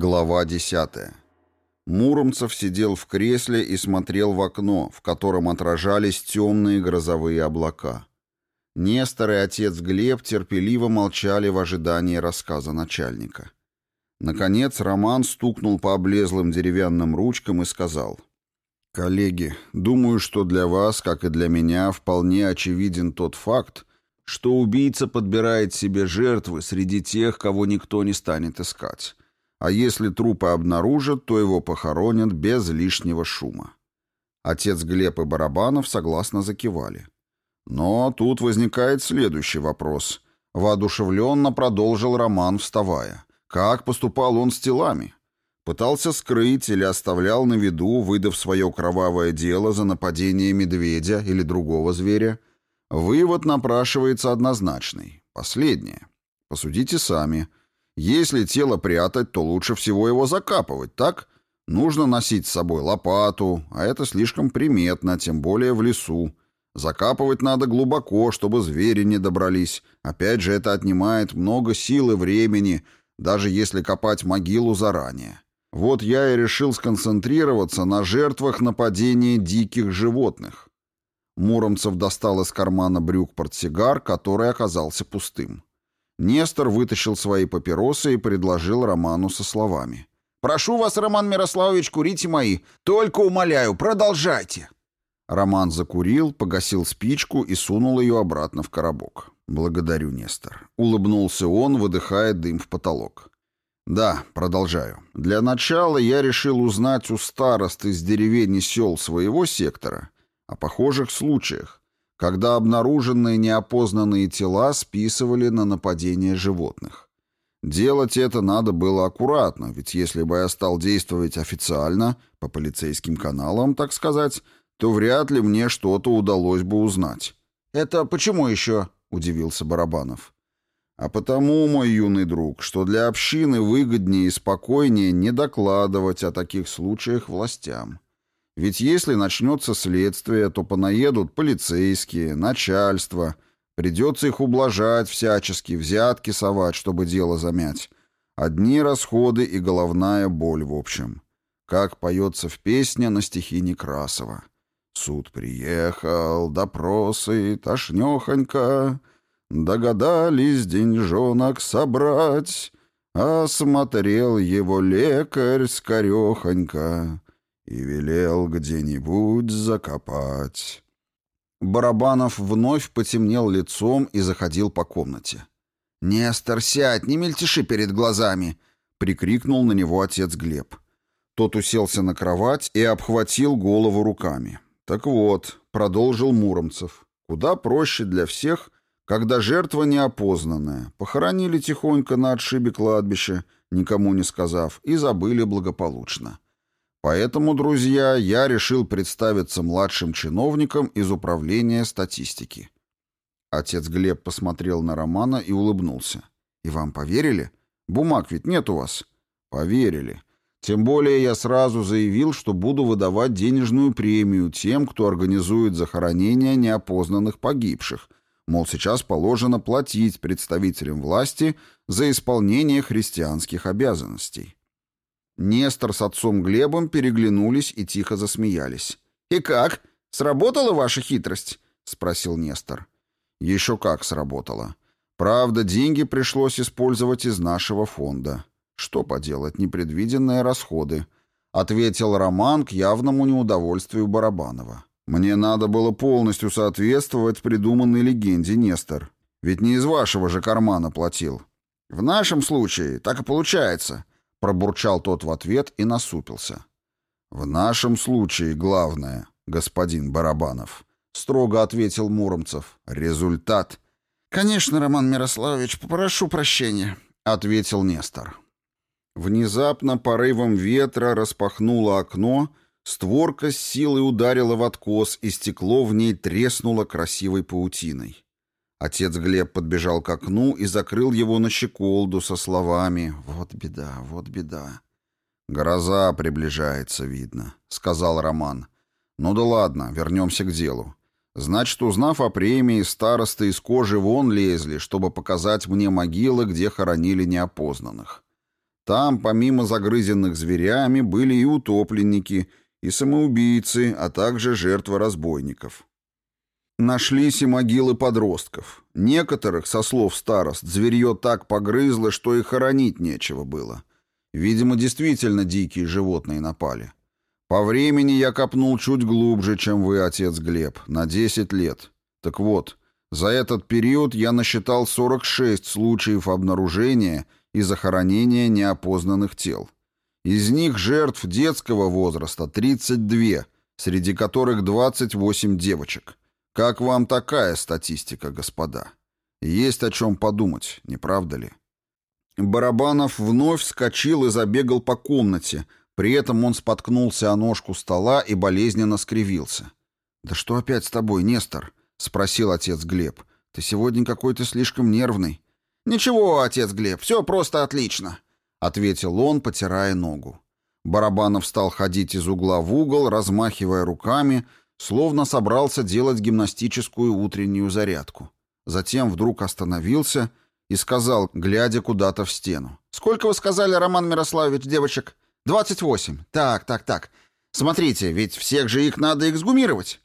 Глава 10. Муромцев сидел в кресле и смотрел в окно, в котором отражались темные грозовые облака. Нестор и отец Глеб терпеливо молчали в ожидании рассказа начальника. Наконец Роман стукнул по облезлым деревянным ручкам и сказал. «Коллеги, думаю, что для вас, как и для меня, вполне очевиден тот факт, что убийца подбирает себе жертвы среди тех, кого никто не станет искать а если трупы обнаружат, то его похоронят без лишнего шума. Отец Глеб и Барабанов согласно закивали. Но тут возникает следующий вопрос. Воодушевленно продолжил Роман, вставая. Как поступал он с телами? Пытался скрыть или оставлял на виду, выдав свое кровавое дело за нападение медведя или другого зверя? Вывод напрашивается однозначный. Последнее. Посудите сами. Если тело прятать, то лучше всего его закапывать, так? Нужно носить с собой лопату, а это слишком приметно, тем более в лесу. Закапывать надо глубоко, чтобы звери не добрались. Опять же, это отнимает много сил и времени, даже если копать могилу заранее. Вот я и решил сконцентрироваться на жертвах нападения диких животных. Муромцев достал из кармана брюк портсигар, который оказался пустым. Нестор вытащил свои папиросы и предложил Роману со словами. «Прошу вас, Роман Мирославович, курите мои. Только умоляю, продолжайте!» Роман закурил, погасил спичку и сунул ее обратно в коробок. «Благодарю, Нестор». Улыбнулся он, выдыхая дым в потолок. «Да, продолжаю. Для начала я решил узнать у старост из деревень и сел своего сектора о похожих случаях, когда обнаруженные неопознанные тела списывали на нападение животных. Делать это надо было аккуратно, ведь если бы я стал действовать официально, по полицейским каналам, так сказать, то вряд ли мне что-то удалось бы узнать. «Это почему еще?» — удивился Барабанов. «А потому, мой юный друг, что для общины выгоднее и спокойнее не докладывать о таких случаях властям». Ведь если начнется следствие, то понаедут полицейские, начальство. Придется их ублажать всячески, взятки совать, чтобы дело замять. Одни расходы и головная боль в общем. Как поется в песне на стихи Некрасова. Суд приехал, допросы, тошнехонька. Догадались деньжонок собрать. Осмотрел его лекарь скорехонько и велел где-нибудь закопать». Барабанов вновь потемнел лицом и заходил по комнате. «Нестор, сядь, не мельтеши перед глазами!» — прикрикнул на него отец Глеб. Тот уселся на кровать и обхватил голову руками. «Так вот», — продолжил Муромцев, — «куда проще для всех, когда жертва неопознанная. Похоронили тихонько на отшибе кладбища, никому не сказав, и забыли благополучно. Поэтому, друзья, я решил представиться младшим чиновником из управления статистики. Отец Глеб посмотрел на Романа и улыбнулся. «И вам поверили? Бумаг ведь нет у вас». «Поверили. Тем более я сразу заявил, что буду выдавать денежную премию тем, кто организует захоронение неопознанных погибших. Мол, сейчас положено платить представителям власти за исполнение христианских обязанностей». Нестор с отцом Глебом переглянулись и тихо засмеялись. «И как? Сработала ваша хитрость?» — спросил Нестор. «Еще как сработала. Правда, деньги пришлось использовать из нашего фонда. Что поделать, непредвиденные расходы», — ответил Роман к явному неудовольствию Барабанова. «Мне надо было полностью соответствовать придуманной легенде, Нестор. Ведь не из вашего же кармана платил». «В нашем случае так и получается», Пробурчал тот в ответ и насупился. «В нашем случае главное, господин Барабанов», — строго ответил Муромцев. «Результат». «Конечно, Роман Мирославович, попрошу прощения», — ответил Нестор. Внезапно порывом ветра распахнуло окно, створка с силой ударила в откос, и стекло в ней треснуло красивой паутиной. Отец Глеб подбежал к окну и закрыл его на щеколду со словами «Вот беда, вот беда». «Гроза приближается, видно», — сказал Роман. «Ну да ладно, вернемся к делу. Значит, узнав о премии, старосты из кожи вон лезли, чтобы показать мне могилы, где хоронили неопознанных. Там, помимо загрызенных зверями, были и утопленники, и самоубийцы, а также жертвы разбойников. Нашлись и могилы подростков. Некоторых, со слов старост, зверье так погрызло, что и хоронить нечего было. Видимо, действительно дикие животные напали. По времени я копнул чуть глубже, чем вы, отец Глеб, на 10 лет. Так вот, за этот период я насчитал 46 случаев обнаружения и захоронения неопознанных тел. Из них жертв детского возраста 32, среди которых 28 девочек – как вам такая статистика, господа? Есть о чем подумать, не правда ли? Барабанов вновь вскочил и забегал по комнате. При этом он споткнулся о ножку стола и болезненно скривился. «Да что опять с тобой, Нестор?» — спросил отец Глеб. «Ты сегодня какой-то слишком нервный». «Ничего, отец Глеб, все просто отлично», — ответил он, потирая ногу. Барабанов стал ходить из угла в угол, размахивая руками, словно собрался делать гимнастическую утреннюю зарядку. Затем вдруг остановился и сказал, глядя куда-то в стену. «Сколько вы сказали, Роман Мирославович, девочек?» «Двадцать восемь. Так, так, так. Смотрите, ведь всех же их надо эксгумировать».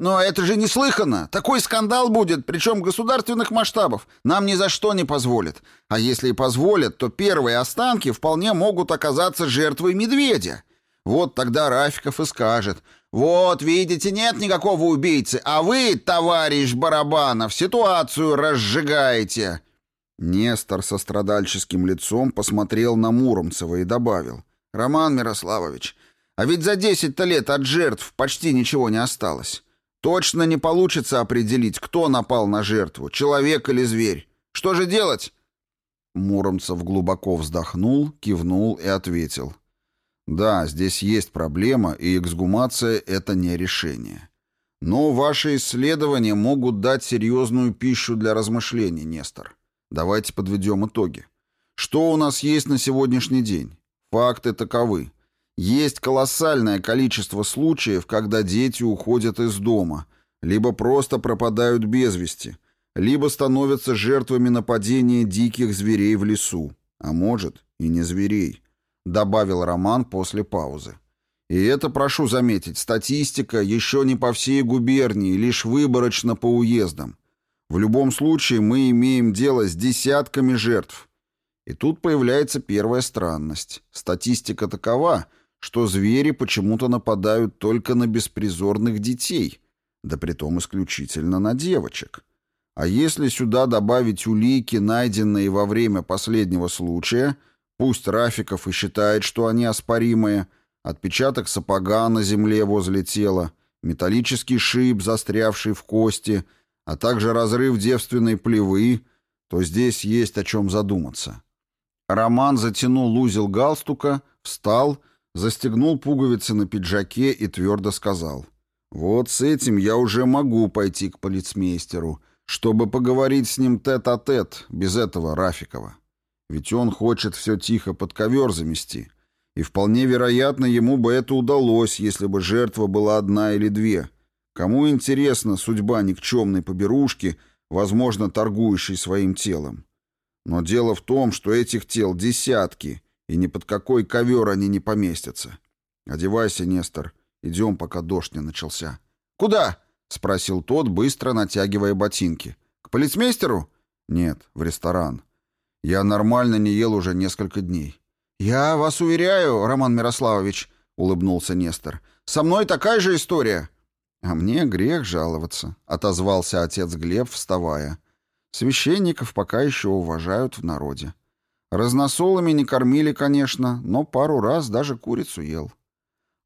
«Но это же неслыханно! Такой скандал будет, причем государственных масштабов. Нам ни за что не позволят. А если и позволят, то первые останки вполне могут оказаться жертвой медведя. Вот тогда Рафиков и скажет. «Вот, видите, нет никакого убийцы, а вы, товарищ Барабанов, ситуацию разжигаете!» Нестор со страдальческим лицом посмотрел на Муромцева и добавил. «Роман Мирославович, а ведь за 10-то лет от жертв почти ничего не осталось. Точно не получится определить, кто напал на жертву, человек или зверь. Что же делать?» Муромцев глубоко вздохнул, кивнул и ответил. Да, здесь есть проблема, и эксгумация — это не решение. Но ваши исследования могут дать серьезную пищу для размышлений, Нестор. Давайте подведем итоги. Что у нас есть на сегодняшний день? Факты таковы. Есть колоссальное количество случаев, когда дети уходят из дома, либо просто пропадают без вести, либо становятся жертвами нападения диких зверей в лесу, а может и не зверей. — добавил Роман после паузы. «И это, прошу заметить, статистика еще не по всей губернии, лишь выборочно по уездам. В любом случае мы имеем дело с десятками жертв». И тут появляется первая странность. Статистика такова, что звери почему-то нападают только на беспризорных детей, да притом исключительно на девочек. А если сюда добавить улики, найденные во время последнего случая – Пусть Рафиков и считает, что они оспоримые. Отпечаток сапога на земле возле тела, металлический шип, застрявший в кости, а также разрыв девственной плевы, то здесь есть о чем задуматься. Роман затянул узел галстука, встал, застегнул пуговицы на пиджаке и твердо сказал. «Вот с этим я уже могу пойти к полицмейстеру, чтобы поговорить с ним тет-а-тет, -тет, без этого Рафикова». Ведь он хочет все тихо под ковер замести. И вполне вероятно, ему бы это удалось, если бы жертва была одна или две. Кому интересна судьба никчемной поберушки, возможно, торгующей своим телом? Но дело в том, что этих тел десятки, и ни под какой ковер они не поместятся. «Одевайся, Нестор. Идем, пока дождь не начался». «Куда?» — спросил тот, быстро натягивая ботинки. «К полицмейстеру?» «Нет, в ресторан. Я нормально не ел уже несколько дней. «Я вас уверяю, Роман Мирославович», — улыбнулся Нестор. «Со мной такая же история». «А мне грех жаловаться», — отозвался отец Глеб, вставая. «Священников пока еще уважают в народе. Разносолами не кормили, конечно, но пару раз даже курицу ел».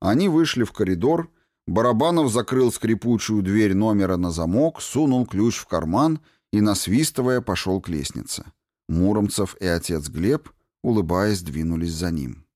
Они вышли в коридор, Барабанов закрыл скрипучую дверь номера на замок, сунул ключ в карман и, насвистывая, пошел к лестнице. Муромцев и отец Глеб, улыбаясь, двинулись за ним.